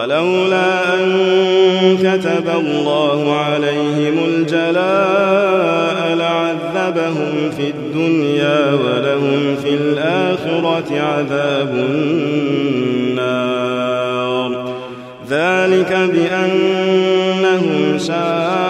ولولا أن كتب الله عليهم الجلاء لعذبهم في الدنيا ولهم في الآخرة عذاب النار. ذلك بأنهم شاقوا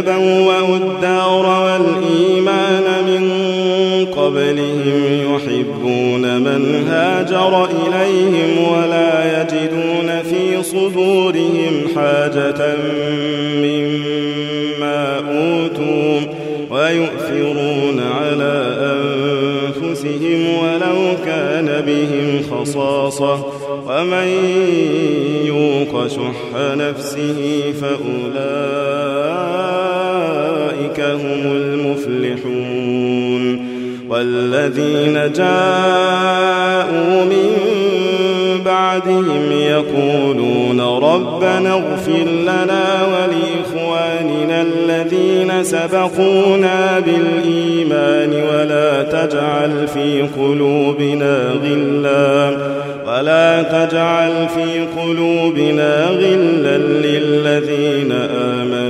تبوأوا الدار والإيمان من قبلهم يحبون من هاجر إليهم ولا يجدون في صدورهم حاجة مما أوتوا ويؤثرون على أنفسهم ولو كان بهم خصاصة ومن يوق شح نفسه فأولئك هم المفلحون والذين جاءوا من بعدهم يقولون ربنا اغفر لنا ولإخواننا الذين سبقونا بالإيمان ولا تجعل في قلوبنا غلا ولا تجعل في قلوبنا غلا للذين آمنوا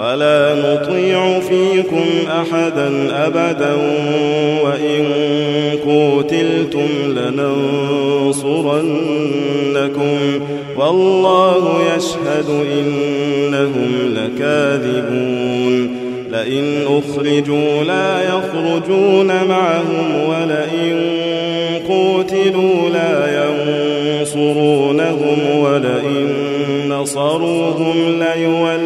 ولا نطيع فيكم أحدا أبدا وإن قتلتم لننصرنكم والله يشهد إنهم لكاذبون لئن أخرجوا لا يخرجون معهم ولئن قتلوا لا ينصرونهم ولئن نصروهم ليولن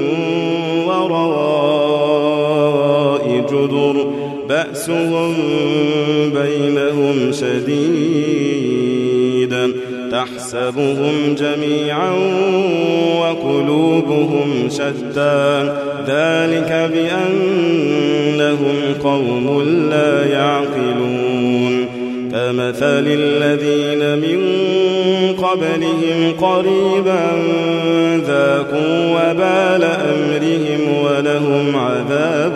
جدر بأسهم بينهم شديد. تحسبهم جميعا وقلوبهم شتى. ذلك بأنهم قوم لا يعقلون. كمثل الذين من قبلهم قريبا ذاقوا وبال أمرهم ولهم عذاب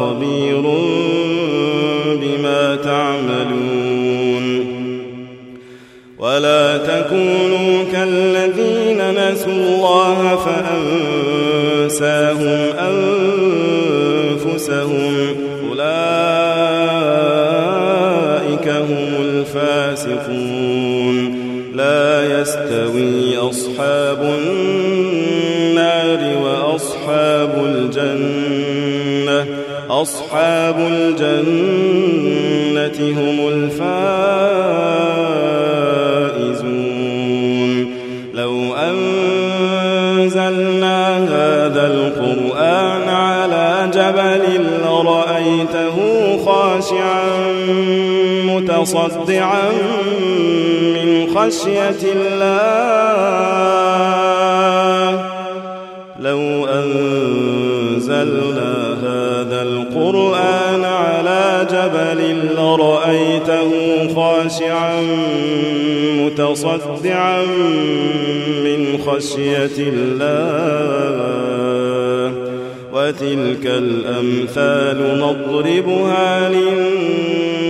خبير بما تعملون. ولا تكونوا كالذين نسوا الله فأنساهم. متصدعا من خشية الله. لو أنزلنا هذا القرآن على جبل لرأيته خاشعا متصدعا من خشية الله. وتلك الأمثال نضربها للناس